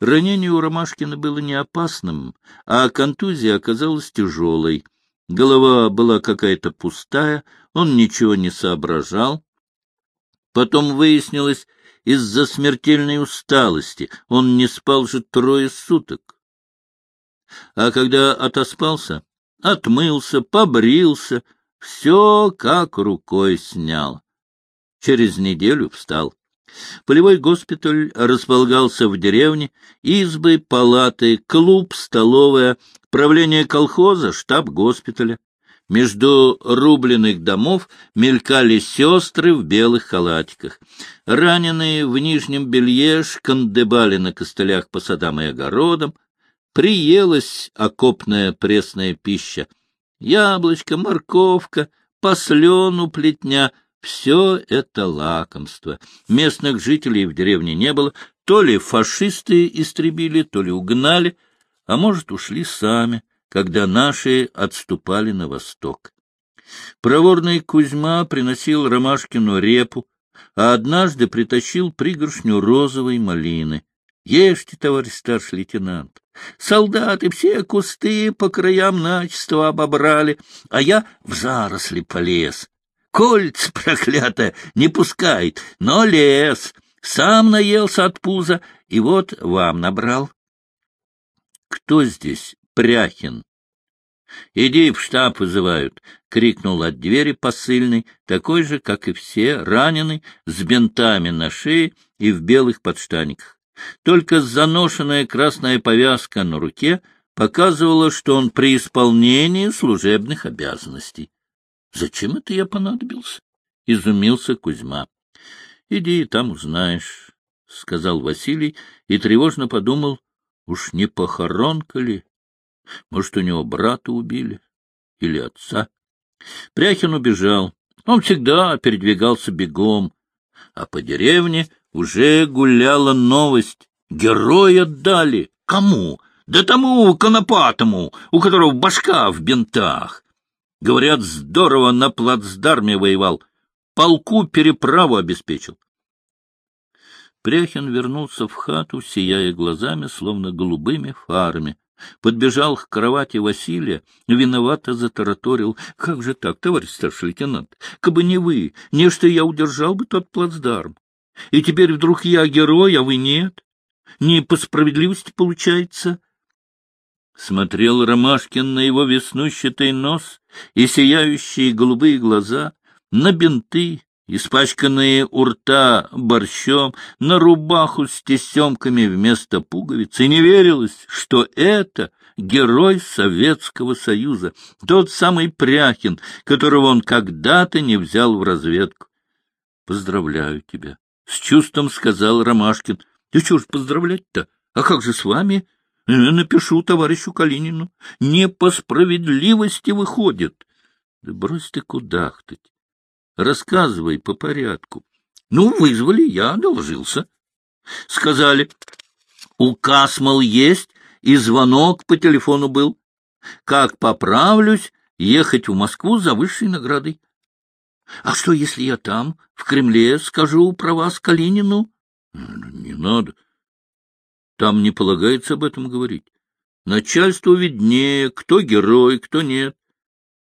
Ранение у Ромашкина было не опасным, а контузия оказалась тяжелой. Голова была какая-то пустая, он ничего не соображал. Потом выяснилось, из-за смертельной усталости он не спал же трое суток. А когда отоспался, отмылся, побрился, все как рукой снял. Через неделю встал. Полевой госпиталь располагался в деревне, избы, палаты, клуб, столовая, правление колхоза, штаб госпиталя. Между рубленных домов мелькали сестры в белых халатиках. Раненые в нижнем белье шкандыбали на костылях по садам и огородам. Приелась окопная пресная пища. Яблочко, морковка, послену плетня — все это лакомство. Местных жителей в деревне не было. То ли фашисты истребили, то ли угнали, а может, ушли сами, когда наши отступали на восток. Проворный Кузьма приносил Ромашкину репу, а однажды притащил пригоршню розовой малины. Ешьте, товарищ старший лейтенант. Солдаты все кусты по краям начисто обобрали, а я в заросли полез. Кольц, проклятая, не пускает, но лес. Сам наелся от пуза, и вот вам набрал. — Кто здесь Пряхин? — Иди в штаб вызывают, — крикнул от двери посыльный, такой же, как и все, раненый, с бинтами на шее и в белых подштаниках. Только заношенная красная повязка на руке показывала, что он при исполнении служебных обязанностей. Зачем это я понадобился? — изумился Кузьма. — Иди, там узнаешь, — сказал Василий и тревожно подумал, уж не похоронка ли? Может, у него брата убили или отца? Пряхин убежал. Он всегда передвигался бегом, а по деревне уже гуляла новость. Героя дали. Кому? Да тому конопатому, у которого башка в бинтах. Говорят, здорово на плацдарме воевал. Полку переправу обеспечил. Пряхин вернулся в хату, сияя глазами, словно голубыми фарами. Подбежал к кровати Василия, виновато затараторил. — Как же так, товарищ старший лейтенант? Кабы не вы, не что я удержал бы тот плацдарм. И теперь вдруг я герой, а вы нет? Не по справедливости получается? Смотрел Ромашкин на его веснущатый нос и сияющие голубые глаза, на бинты, испачканные у рта борщом, на рубаху с тесемками вместо пуговиц, и не верилось, что это герой Советского Союза, тот самый Пряхин, которого он когда-то не взял в разведку. — Поздравляю тебя, — с чувством сказал Ромашкин. — Да чего ж поздравлять-то? А как же с вами? — Напишу товарищу Калинину. Не по справедливости выходит. Да брось ты кудахтать. Рассказывай по порядку. Ну, вызвали, я доложился. Сказали, указ, мол, есть, и звонок по телефону был. Как поправлюсь, ехать в Москву за высшей наградой. А что, если я там, в Кремле, скажу про вас Калинину? Не надо. Там не полагается об этом говорить. Начальству виднее, кто герой, кто нет.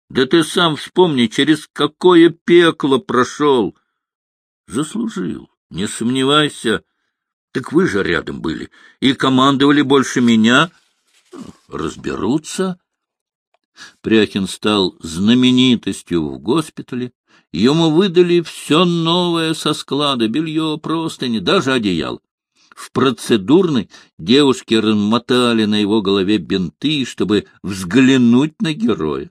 Да ты сам вспомни, через какое пекло прошел. Заслужил, не сомневайся. Так вы же рядом были и командовали больше меня. Разберутся. Пряхин стал знаменитостью в госпитале. Ему выдали все новое со склада, белье, простыни, даже одеял. В процедурной девушки размотали на его голове бинты, чтобы взглянуть на героя.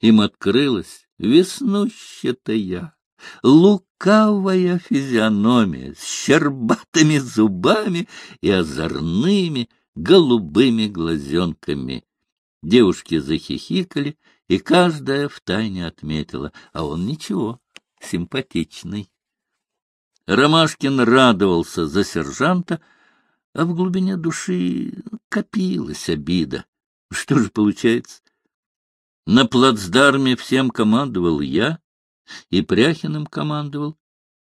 Им открылась веснущатая, лукавая физиономия с щербатыми зубами и озорными голубыми глазенками. Девушки захихикали, и каждая втайне отметила, а он ничего, симпатичный. Ромашкин радовался за сержанта, а в глубине души копилась обида. Что же получается? На плацдарме всем командовал я, и Пряхиным командовал.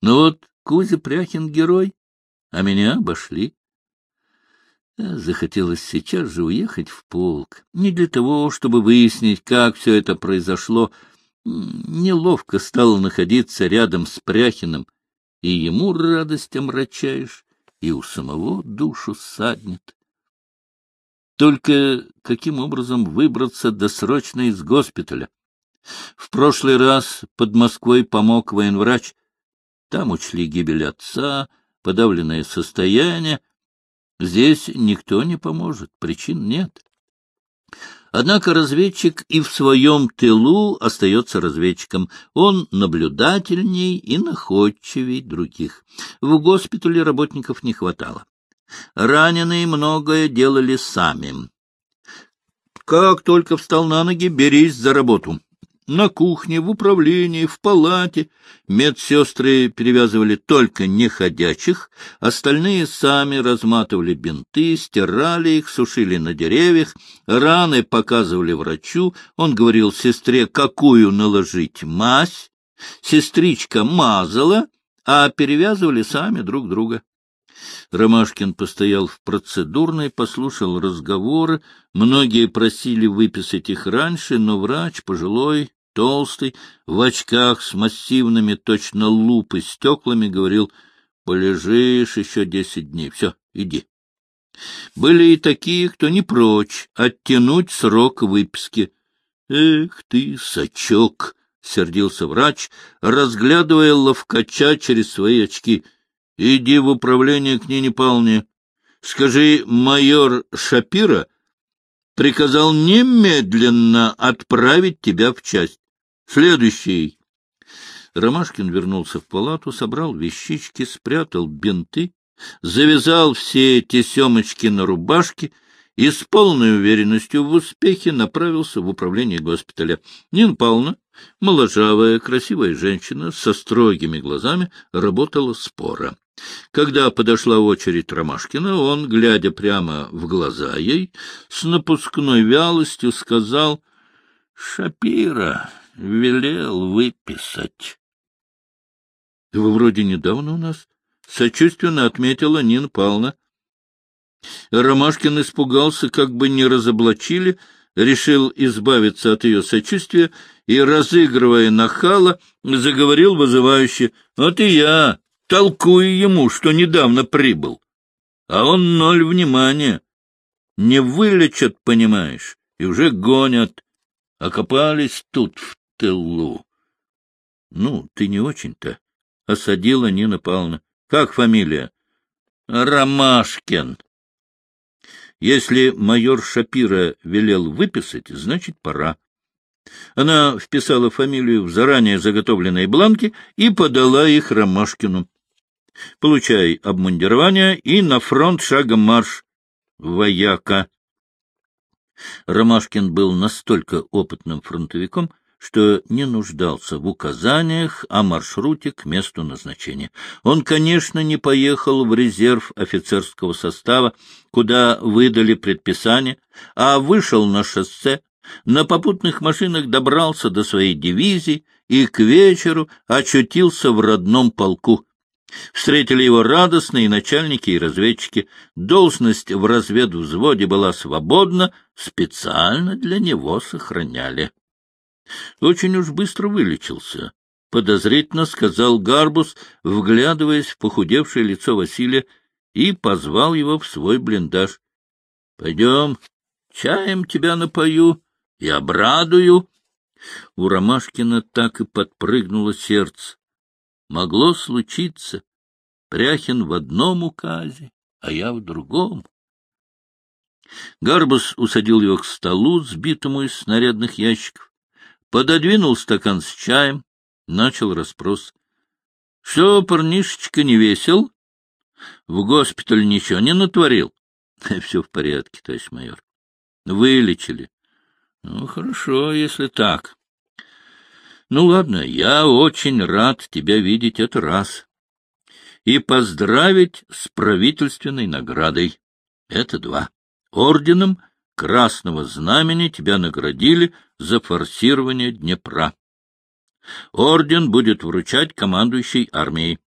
Но вот Кузя Пряхин герой, а меня обошли. Захотелось сейчас же уехать в полк. Не для того, чтобы выяснить, как все это произошло. Неловко стало находиться рядом с Пряхиным. И ему радость омрачаешь, и у самого душу саднет. Только каким образом выбраться досрочно из госпиталя? В прошлый раз под Москвой помог военврач. Там учли гибель отца, подавленное состояние, Здесь никто не поможет, причин нет. Однако разведчик и в своем тылу остается разведчиком. Он наблюдательней и находчивей других. В госпитале работников не хватало. Раненые многое делали сами. Как только встал на ноги, берись за работу. На кухне, в управлении, в палате медсестры перевязывали только неходячих, остальные сами разматывали бинты, стирали их, сушили на деревьях, раны показывали врачу, он говорил сестре, какую наложить мазь, сестричка мазала, а перевязывали сами друг друга. Ромашкин постоял в процедурной, послушал разговоры. Многие просили выписать их раньше, но врач, пожилой, толстый, в очках с массивными, точно лупы, стеклами, говорил, полежишь еще десять дней, все, иди. Были и такие, кто не прочь оттянуть срок выписки. — Эх ты, сачок! — сердился врач, разглядывая ловкача через свои очки. — Иди в управление к Нине Павловне. Скажи, майор Шапира приказал немедленно отправить тебя в часть. Следующий. Ромашкин вернулся в палату, собрал вещички, спрятал бинты, завязал все тесемочки на рубашке и с полной уверенностью в успехе направился в управление госпиталя. Нина Павловна, моложавая, красивая женщина со строгими глазами, работала спора. Когда подошла очередь Ромашкина, он, глядя прямо в глаза ей, с напускной вялостью сказал «Шапира, велел выписать. — Вы вроде недавно у нас, — сочувственно отметила Нина Павловна. Ромашкин испугался, как бы не разоблачили, решил избавиться от ее сочувствия и, разыгрывая нахала, заговорил вызывающе. — Вот и я толкую ему, что недавно прибыл. А он ноль внимания. Не вылечат, понимаешь, и уже гонят. Окопались тут, в тылу. — Ну, ты не очень-то, — осадила Нина Павловна. — Как фамилия? — Ромашкин. Если майор Шапира велел выписать, значит, пора. Она вписала фамилию в заранее заготовленные бланки и подала их Ромашкину. — Получай обмундирование и на фронт шагом марш. Вояка. Ромашкин был настолько опытным фронтовиком, что не нуждался в указаниях о маршруте к месту назначения. Он, конечно, не поехал в резерв офицерского состава, куда выдали предписание, а вышел на шоссе, на попутных машинах добрался до своей дивизии и к вечеру очутился в родном полку. Встретили его радостные начальники и разведчики. Должность в разведвзводе была свободна, специально для него сохраняли. Очень уж быстро вылечился, — подозрительно сказал Гарбус, вглядываясь в похудевшее лицо Василия, и позвал его в свой блиндаж. — Пойдем, чаем тебя напою и обрадую. У Ромашкина так и подпрыгнуло сердце. Могло случиться. Пряхин в одном указе, а я в другом. Гарбус усадил его к столу, сбитому из снарядных ящиков пододвинул стакан с чаем, начал расспрос. — Что, парнишечка, не весел? В госпиталь ничего не натворил? — Все в порядке, товарищ майор. — Вылечили. — Ну, хорошо, если так. — Ну, ладно, я очень рад тебя видеть, это раз. И поздравить с правительственной наградой. Это два. Орденом Красного Знамени тебя наградили за форсирование Днепра. Орден будет вручать командующий армией.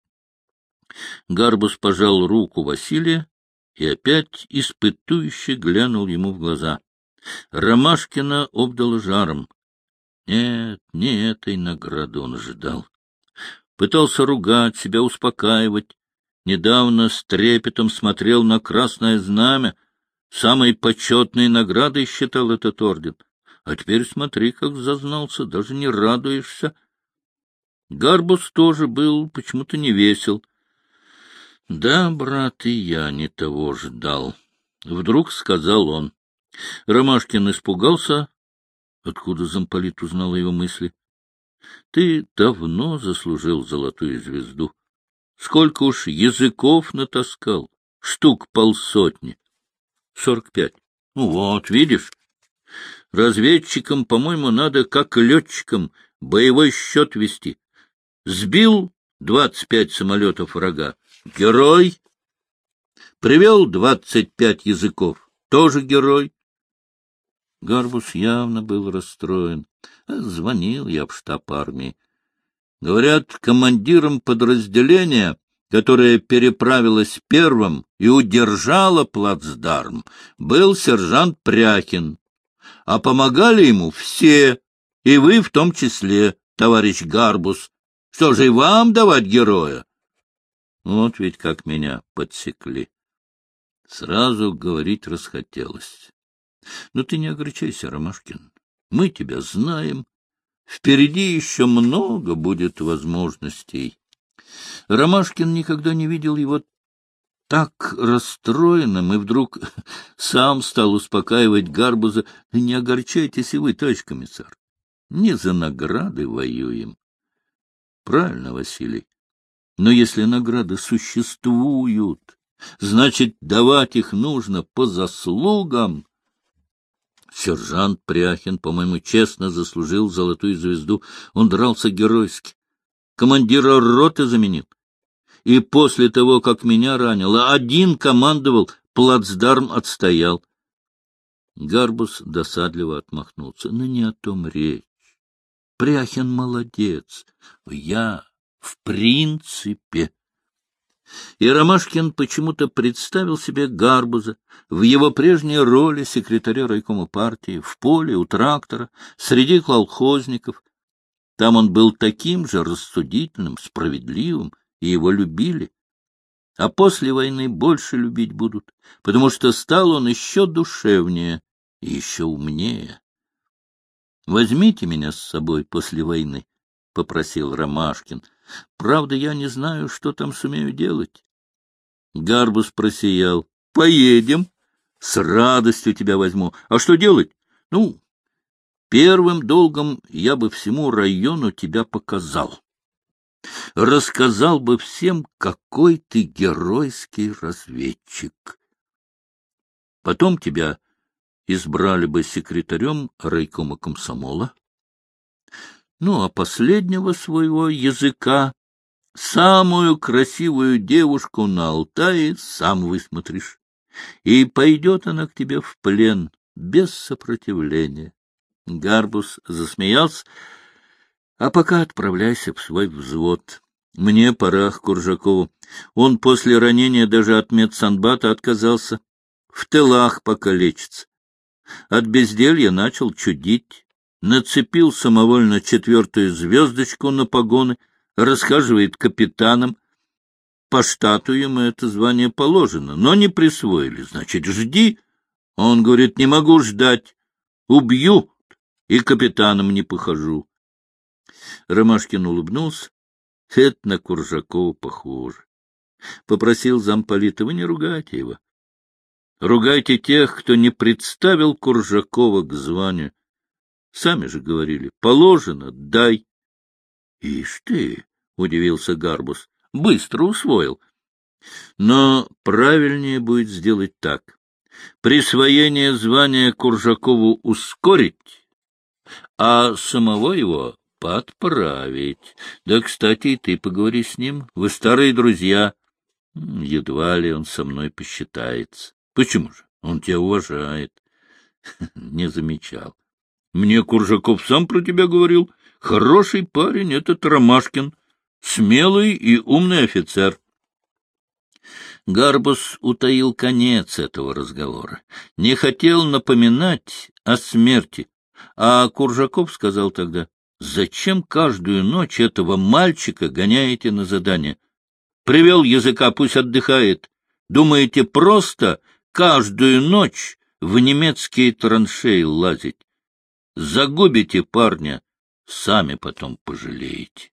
Гарбус пожал руку Василия и опять испытующе глянул ему в глаза. Ромашкина обдала жаром. Нет, не этой награды он ожидал. Пытался ругать, себя успокаивать. Недавно с трепетом смотрел на красное знамя. Самой почетной наградой считал этот орден. А теперь смотри, как зазнался, даже не радуешься. Гарбус тоже был почему-то не весел. Да, брат, и я не того ждал. Вдруг сказал он. Ромашкин испугался. Откуда замполит узнал его мысли? Ты давно заслужил золотую звезду. Сколько уж языков натаскал? Штук полсотни. Сорок пять. Ну вот, видишь? Разведчикам, по-моему, надо, как летчикам, боевой счет вести. Сбил двадцать пять самолетов врага. Герой. Привел двадцать пять языков. Тоже герой. Гарбус явно был расстроен. Звонил я в штаб армии. Говорят, командиром подразделения, которое переправилось первым и удержало плацдарм, был сержант Пряхин. А помогали ему все, и вы в том числе, товарищ Гарбус. Что же и вам давать героя? Вот ведь как меня подсекли. Сразу говорить расхотелось. Но ты не огорчайся, Ромашкин. Мы тебя знаем. Впереди еще много будет возможностей. Ромашкин никогда не видел его так расстроенным, и вдруг сам стал успокаивать Гарбуза. — Не огорчайтесь и вы, товарищ комиссар. Не за награды воюем. Правильно, Василий. Но если награды существуют, значит, давать их нужно по заслугам. Сержант Пряхин, по-моему, честно заслужил золотую звезду. Он дрался геройски. Командира роты заменил. И после того, как меня ранило, один командовал, плацдарм отстоял. Гарбус досадливо отмахнулся. Ну, не о том речь. Пряхин молодец. Я в принципе и Ромашкин почему-то представил себе Гарбуза в его прежней роли секретаря райкома партии, в поле, у трактора, среди колхозников. Там он был таким же рассудительным, справедливым, и его любили. А после войны больше любить будут, потому что стал он еще душевнее и еще умнее. «Возьмите меня с собой после войны», — попросил Ромашкин. Правда, я не знаю, что там сумею делать. Гарбус просиял. — Поедем. С радостью тебя возьму. А что делать? Ну, первым долгом я бы всему району тебя показал. Рассказал бы всем, какой ты геройский разведчик. Потом тебя избрали бы секретарем райкома комсомола. Ну, а последнего своего языка, самую красивую девушку на Алтае, сам высмотришь. И пойдет она к тебе в плен без сопротивления. Гарбус засмеялся. А пока отправляйся в свой взвод. Мне пора к Куржакову. Он после ранения даже от медсанбата отказался. В тылах пока лечится. От безделья начал чудить нацепил самовольно четвертую звездочку на погоны, расхаживает капитаном. По штату ему это звание положено, но не присвоили. Значит, жди. Он говорит, не могу ждать. Убью и капитаном не похожу. Ромашкин улыбнулся. Это на Куржакова похоже. Попросил замполита, вы не ругайте его. Ругайте тех, кто не представил Куржакова к званию. Сами же говорили, положено, дай. — Ишь ты, — удивился Гарбус, — быстро усвоил. Но правильнее будет сделать так. Присвоение звания Куржакову ускорить, а самого его подправить. Да, кстати, и ты поговори с ним. Вы старые друзья. Едва ли он со мной посчитается. Почему же? Он тебя уважает. Не замечал. Мне Куржаков сам про тебя говорил. Хороший парень этот Ромашкин, смелый и умный офицер. Гарбус утаил конец этого разговора, не хотел напоминать о смерти, а Куржаков сказал тогда, «Зачем каждую ночь этого мальчика гоняете на задание? Привел языка, пусть отдыхает. Думаете, просто каждую ночь в немецкие траншеи лазить? Загубите парня, сами потом пожалеете».